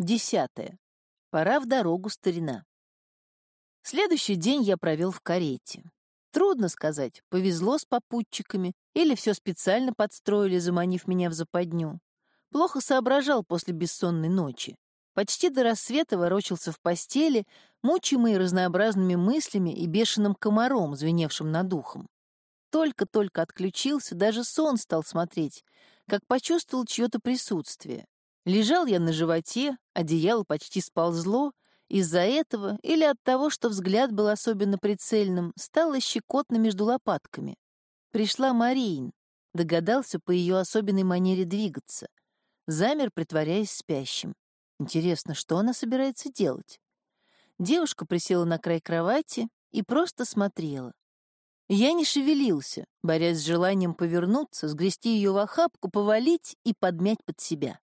Десятое. Пора в дорогу, старина. Следующий день я провел в карете. Трудно сказать, повезло с попутчиками или все специально подстроили, заманив меня в западню. Плохо соображал после бессонной ночи. Почти до рассвета ворочался в постели, мучимый разнообразными мыслями и бешеным комаром, звеневшим над ухом. Только-только отключился, даже сон стал смотреть, как почувствовал чье-то присутствие. Лежал я на животе, одеяло почти сползло, из-за этого или от того, что взгляд был особенно прицельным, стало щекотно между лопатками. Пришла Марин, догадался по ее особенной манере двигаться. Замер, притворяясь спящим. Интересно, что она собирается делать? Девушка присела на край кровати и просто смотрела. Я не шевелился, борясь с желанием повернуться, сгрести ее в охапку, повалить и подмять под себя.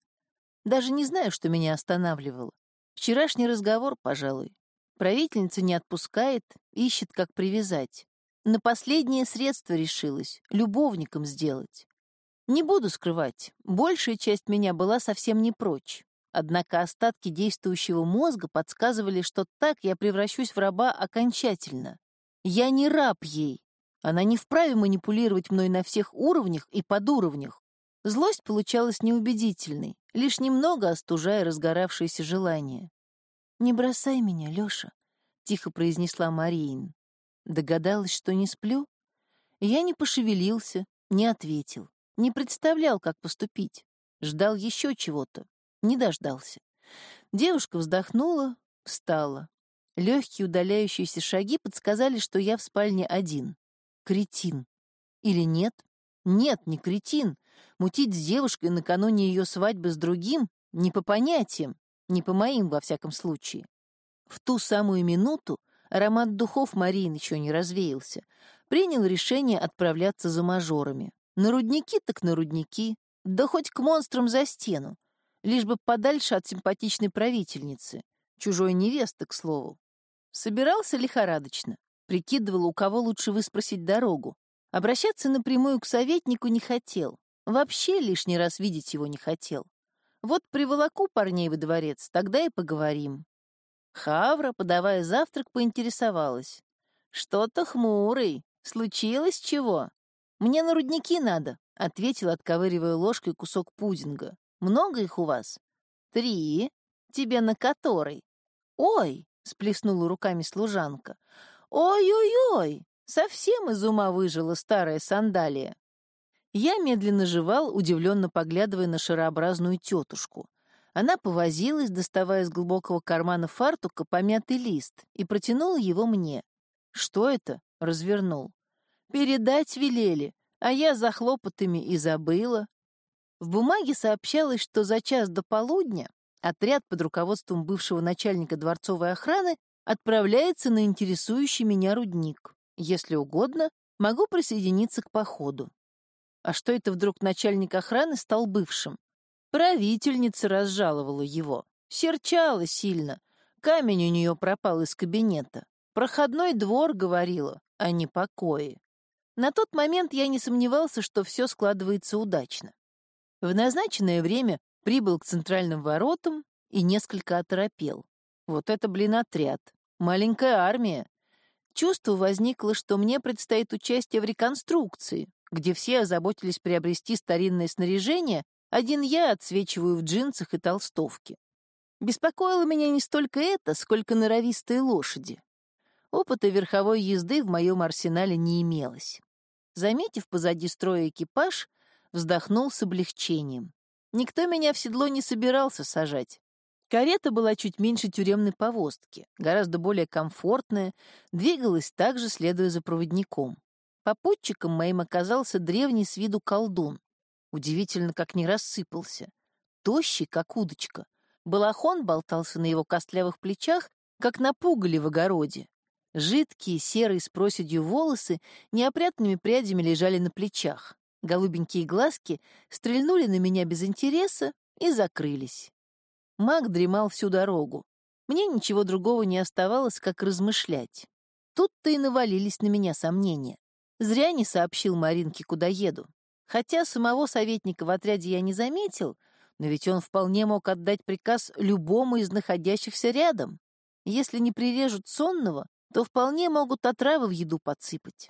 Даже не знаю, что меня останавливало. Вчерашний разговор, пожалуй. Правительница не отпускает, ищет, как привязать. На последнее средство решилась — любовником сделать. Не буду скрывать, большая часть меня была совсем не прочь. Однако остатки действующего мозга подсказывали, что так я превращусь в раба окончательно. Я не раб ей. Она не вправе манипулировать мной на всех уровнях и подуровнях. Злость получалась неубедительной, лишь немного остужая разгоравшееся желание. «Не бросай меня, Лёша», — тихо произнесла Мариин. Догадалась, что не сплю? Я не пошевелился, не ответил, не представлял, как поступить. Ждал еще чего-то, не дождался. Девушка вздохнула, встала. Легкие удаляющиеся шаги подсказали, что я в спальне один. Кретин. Или нет? Нет, не кретин. Мутить с девушкой накануне ее свадьбы с другим не по понятиям, не по моим, во всяком случае. В ту самую минуту аромат духов Марин еще не развеялся. Принял решение отправляться за мажорами. На рудники так на рудники, да хоть к монстрам за стену, лишь бы подальше от симпатичной правительницы, чужой невесты, к слову. Собирался лихорадочно, прикидывал, у кого лучше выспросить дорогу, Обращаться напрямую к советнику не хотел. Вообще лишний раз видеть его не хотел. Вот приволоку парней во дворец, тогда и поговорим. Хавра, подавая завтрак, поинтересовалась. «Что-то хмурый. Случилось чего?» «Мне на рудники надо», — ответил, отковыривая ложкой кусок пудинга. «Много их у вас?» «Три. Тебе на который?» «Ой!» — сплеснула руками служанка. «Ой-ой-ой! Совсем из ума выжила старая сандалия. Я медленно жевал, удивленно поглядывая на шарообразную тетушку. Она повозилась, доставая из глубокого кармана фартука помятый лист, и протянула его мне. «Что это?» — развернул. «Передать велели, а я за хлопотами и забыла». В бумаге сообщалось, что за час до полудня отряд под руководством бывшего начальника дворцовой охраны отправляется на интересующий меня рудник. Если угодно, могу присоединиться к походу. А что это вдруг начальник охраны стал бывшим? Правительница разжаловала его. Серчала сильно. Камень у нее пропал из кабинета. Проходной двор, говорила, а не покои. На тот момент я не сомневался, что все складывается удачно. В назначенное время прибыл к центральным воротам и несколько оторопел. Вот это, блин, отряд. Маленькая армия. Чувство возникло, что мне предстоит участие в реконструкции, где все озаботились приобрести старинное снаряжение, один я отсвечиваю в джинсах и толстовке. Беспокоило меня не столько это, сколько норовистые лошади. Опыта верховой езды в моем арсенале не имелось. Заметив позади строя экипаж, вздохнул с облегчением. Никто меня в седло не собирался сажать. Карета была чуть меньше тюремной повозки, гораздо более комфортная, двигалась также, следуя за проводником. Попутчиком моим оказался древний с виду колдун. Удивительно, как не рассыпался. Тощий, как удочка. Балахон болтался на его костлявых плечах, как на пугале в огороде. Жидкие, серые с проседью волосы неопрятными прядями лежали на плечах. Голубенькие глазки стрельнули на меня без интереса и закрылись. Маг дремал всю дорогу. Мне ничего другого не оставалось, как размышлять. Тут-то и навалились на меня сомнения. Зря не сообщил Маринке, куда еду. Хотя самого советника в отряде я не заметил, но ведь он вполне мог отдать приказ любому из находящихся рядом. Если не прирежут сонного, то вполне могут отравы в еду подсыпать.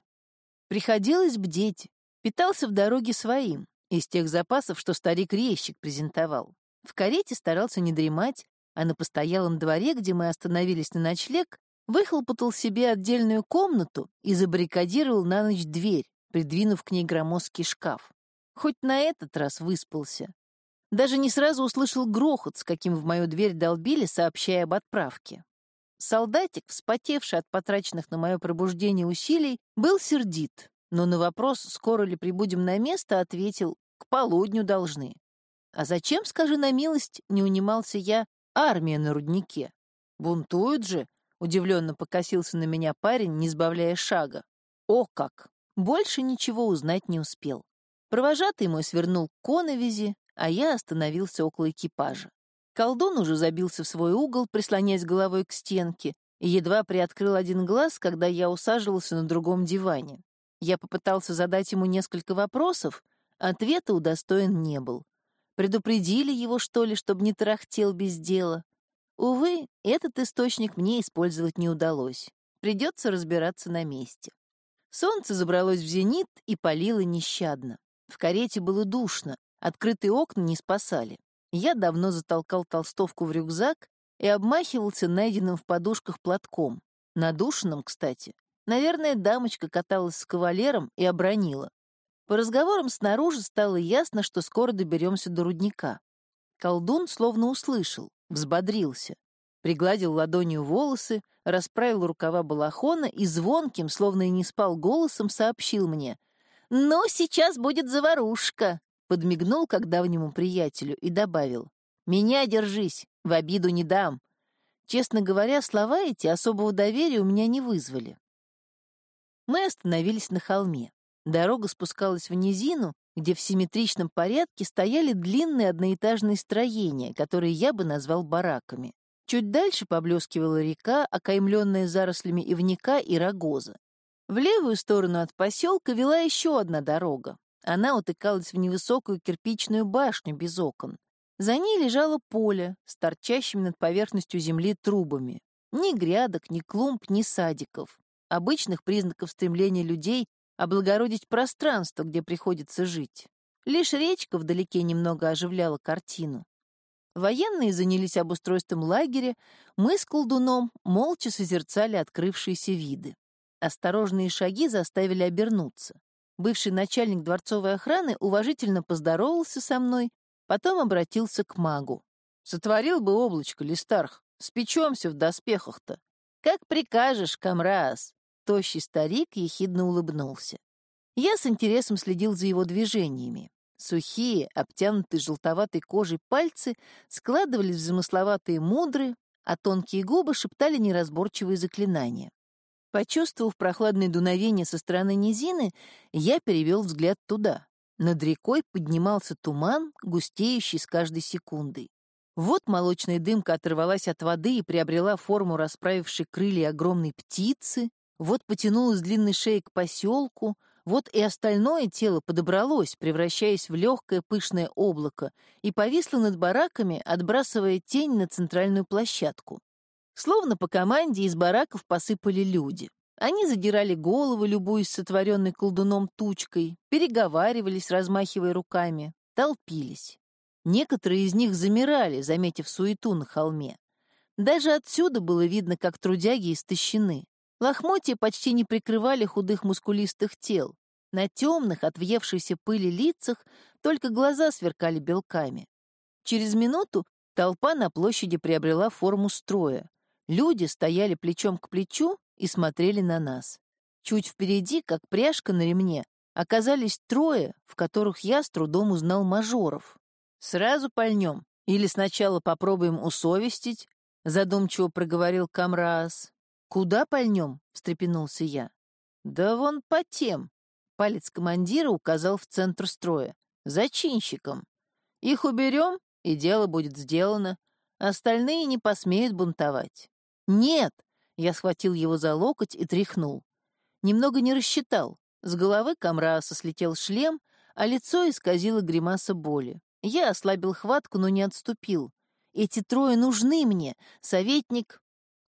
Приходилось бдеть, питался в дороге своим, из тех запасов, что старик-резчик презентовал. В карете старался не дремать, а на постоялом дворе, где мы остановились на ночлег, выхлопотал себе отдельную комнату и забаррикадировал на ночь дверь, придвинув к ней громоздкий шкаф. Хоть на этот раз выспался. Даже не сразу услышал грохот, с каким в мою дверь долбили, сообщая об отправке. Солдатик, вспотевший от потраченных на мое пробуждение усилий, был сердит, но на вопрос, скоро ли прибудем на место, ответил, к полудню должны. А зачем, скажи на милость, не унимался я, армия на руднике? Бунтуют же, удивленно покосился на меня парень, не сбавляя шага. О как! Больше ничего узнать не успел. Провожатый мой свернул к коновизи, а я остановился около экипажа. Колдун уже забился в свой угол, прислоняясь головой к стенке, и едва приоткрыл один глаз, когда я усаживался на другом диване. Я попытался задать ему несколько вопросов, ответа удостоен не был. Предупредили его, что ли, чтобы не тарахтел без дела? Увы, этот источник мне использовать не удалось. Придется разбираться на месте. Солнце забралось в зенит и палило нещадно. В карете было душно, открытые окна не спасали. Я давно затолкал толстовку в рюкзак и обмахивался найденным в подушках платком. Надушенным, кстати. Наверное, дамочка каталась с кавалером и обронила. По разговорам снаружи стало ясно, что скоро доберемся до рудника. Колдун словно услышал, взбодрился. Пригладил ладонью волосы, расправил рукава балахона и звонким, словно и не спал голосом, сообщил мне. «Ну, сейчас будет заварушка!» подмигнул как давнему приятелю и добавил «Меня держись, в обиду не дам». Честно говоря, слова эти особого доверия у меня не вызвали. Мы остановились на холме. Дорога спускалась в низину, где в симметричном порядке стояли длинные одноэтажные строения, которые я бы назвал бараками. Чуть дальше поблескивала река, окаймленная зарослями ивника и рогоза. В левую сторону от поселка вела еще одна дорога, она утыкалась в невысокую кирпичную башню без окон. За ней лежало поле с торчащими над поверхностью земли трубами. Ни грядок, ни клумб, ни садиков. Обычных признаков стремления людей облагородить пространство, где приходится жить. Лишь речка вдалеке немного оживляла картину. Военные занялись обустройством лагеря, мы с колдуном молча созерцали открывшиеся виды. Осторожные шаги заставили обернуться. Бывший начальник дворцовой охраны уважительно поздоровался со мной, потом обратился к магу. «Сотворил бы облачко, Листарх, спечемся в доспехах-то». «Как прикажешь, Камраз!» Тощий старик ехидно улыбнулся. Я с интересом следил за его движениями. Сухие, обтянутые желтоватой кожей пальцы складывались в замысловатые мудры, а тонкие губы шептали неразборчивые заклинания. Почувствовав прохладное дуновение со стороны низины, я перевел взгляд туда. Над рекой поднимался туман, густеющий с каждой секундой. Вот молочная дымка оторвалась от воды и приобрела форму расправившей крылья огромной птицы, вот потянулась длинной шеей к поселку, вот и остальное тело подобралось, превращаясь в легкое пышное облако, и повисло над бараками, отбрасывая тень на центральную площадку. Словно по команде из бараков посыпали люди. Они задирали головы, любуясь сотворенной колдуном тучкой, переговаривались, размахивая руками, толпились. Некоторые из них замирали, заметив суету на холме. Даже отсюда было видно, как трудяги истощены. Лохмотья почти не прикрывали худых мускулистых тел. На темных, от въевшейся пыли лицах только глаза сверкали белками. Через минуту толпа на площади приобрела форму строя. Люди стояли плечом к плечу и смотрели на нас. Чуть впереди, как пряжка на ремне, оказались трое, в которых я с трудом узнал мажоров. «Сразу пальнем? Или сначала попробуем усовестить?» — задумчиво проговорил Камраас. «Куда пальнем?» — встрепенулся я. «Да вон по тем». Палец командира указал в центр строя. «Зачинщикам. Их уберем, и дело будет сделано. Остальные не посмеют бунтовать. «Нет!» — я схватил его за локоть и тряхнул. Немного не рассчитал. С головы Камрааса слетел шлем, а лицо исказило гримаса боли. Я ослабил хватку, но не отступил. Эти трое нужны мне. Советник...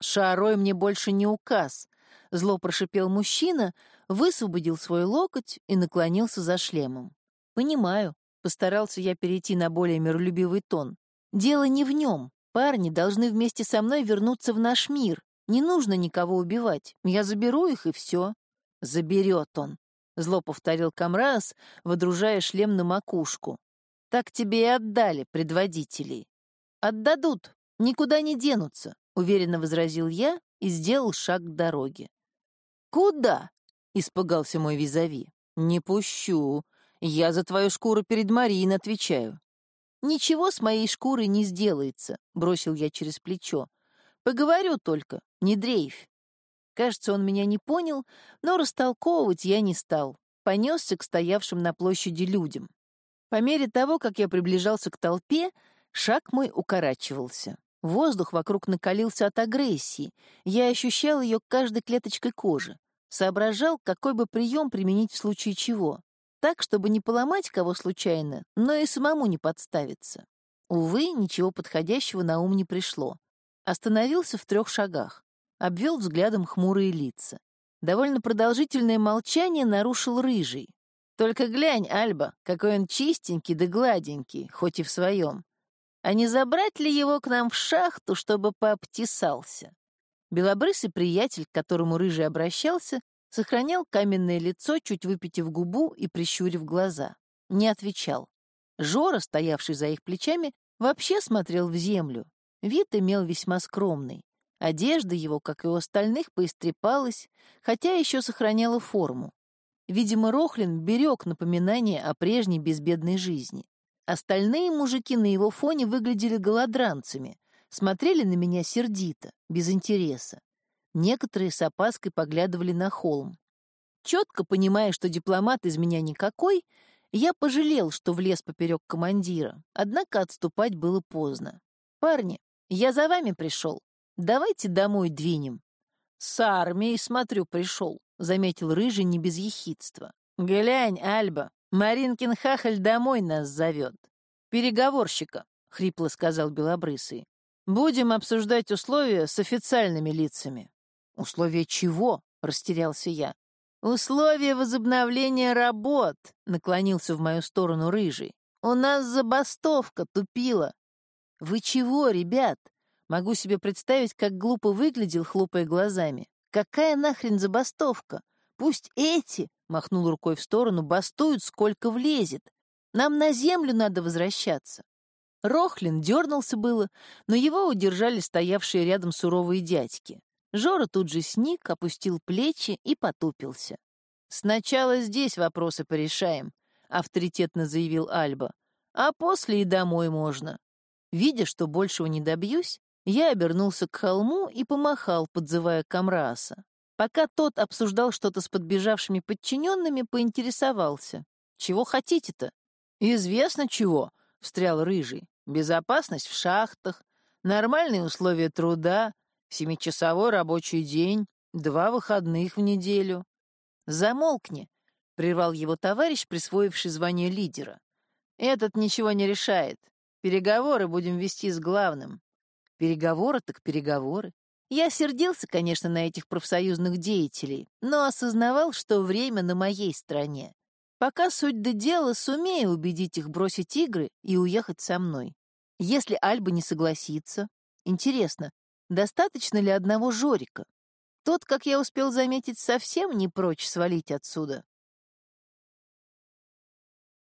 Шарой мне больше не указ. Зло прошипел мужчина, высвободил свой локоть и наклонился за шлемом. Понимаю, постарался я перейти на более миролюбивый тон. Дело не в нем. Парни должны вместе со мной вернуться в наш мир. Не нужно никого убивать. Я заберу их, и все. Заберет он. Зло повторил Камраз, водружая шлем на макушку. Так тебе и отдали, предводителей. Отдадут, никуда не денутся, уверенно возразил я и сделал шаг к дороге. Куда? испугался мой визави. Не пущу. Я за твою шкуру перед Марией отвечаю. Ничего с моей шкурой не сделается, бросил я через плечо. Поговорю только, не дрейфь. Кажется, он меня не понял, но растолковывать я не стал. Понесся к стоявшим на площади людям. По мере того, как я приближался к толпе, шаг мой укорачивался. Воздух вокруг накалился от агрессии. Я ощущал ее каждой клеточкой кожи. Соображал, какой бы прием применить в случае чего. Так, чтобы не поломать кого случайно, но и самому не подставиться. Увы, ничего подходящего на ум не пришло. Остановился в трех шагах обвел взглядом хмурые лица. Довольно продолжительное молчание нарушил рыжий. «Только глянь, Альба, какой он чистенький да гладенький, хоть и в своем. А не забрать ли его к нам в шахту, чтобы пообтесался?» Белобрысый приятель, к которому рыжий обращался, сохранял каменное лицо, чуть выпитив губу и прищурив глаза. Не отвечал. Жора, стоявший за их плечами, вообще смотрел в землю. Вид имел весьма скромный. Одежда его, как и у остальных, поистрепалась, хотя еще сохраняла форму. Видимо, Рохлин берег напоминание о прежней безбедной жизни. Остальные мужики на его фоне выглядели голодранцами, смотрели на меня сердито, без интереса. Некоторые с опаской поглядывали на холм. Четко понимая, что дипломат из меня никакой, я пожалел, что влез поперек командира, однако отступать было поздно. «Парни, я за вами пришел. Давайте домой двинем. С армией, смотрю, пришел, заметил рыжий не без ехидства. Глянь, Альба, Маринкин хахаль домой нас зовет. Переговорщика, хрипло сказал Белобрысый. Будем обсуждать условия с официальными лицами. Условия чего? растерялся я. «Условия возобновления работ», — наклонился в мою сторону Рыжий. «У нас забастовка тупила». «Вы чего, ребят? Могу себе представить, как глупо выглядел, хлопая глазами. Какая нахрен забастовка? Пусть эти, — махнул рукой в сторону, — бастуют, сколько влезет. Нам на землю надо возвращаться. Рохлин дернулся было, но его удержали стоявшие рядом суровые дядьки. Жора тут же сник, опустил плечи и потупился. «Сначала здесь вопросы порешаем», — авторитетно заявил Альба. «А после и домой можно». Видя, что большего не добьюсь, я обернулся к холму и помахал, подзывая Камраса. Пока тот обсуждал что-то с подбежавшими подчиненными, поинтересовался. «Чего хотите-то?» «Известно чего», — встрял Рыжий. «Безопасность в шахтах, нормальные условия труда, семичасовой рабочий день, два выходных в неделю». «Замолкни», — прервал его товарищ, присвоивший звание лидера. «Этот ничего не решает. Переговоры будем вести с главным. Переговоры так переговоры. Я сердился, конечно, на этих профсоюзных деятелей, но осознавал, что время на моей стороне. Пока суть до дела, сумею убедить их бросить игры и уехать со мной. Если Альба не согласится, интересно, достаточно ли одного Жорика? Тот, как я успел заметить, совсем не прочь свалить отсюда.